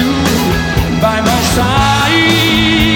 you by my side.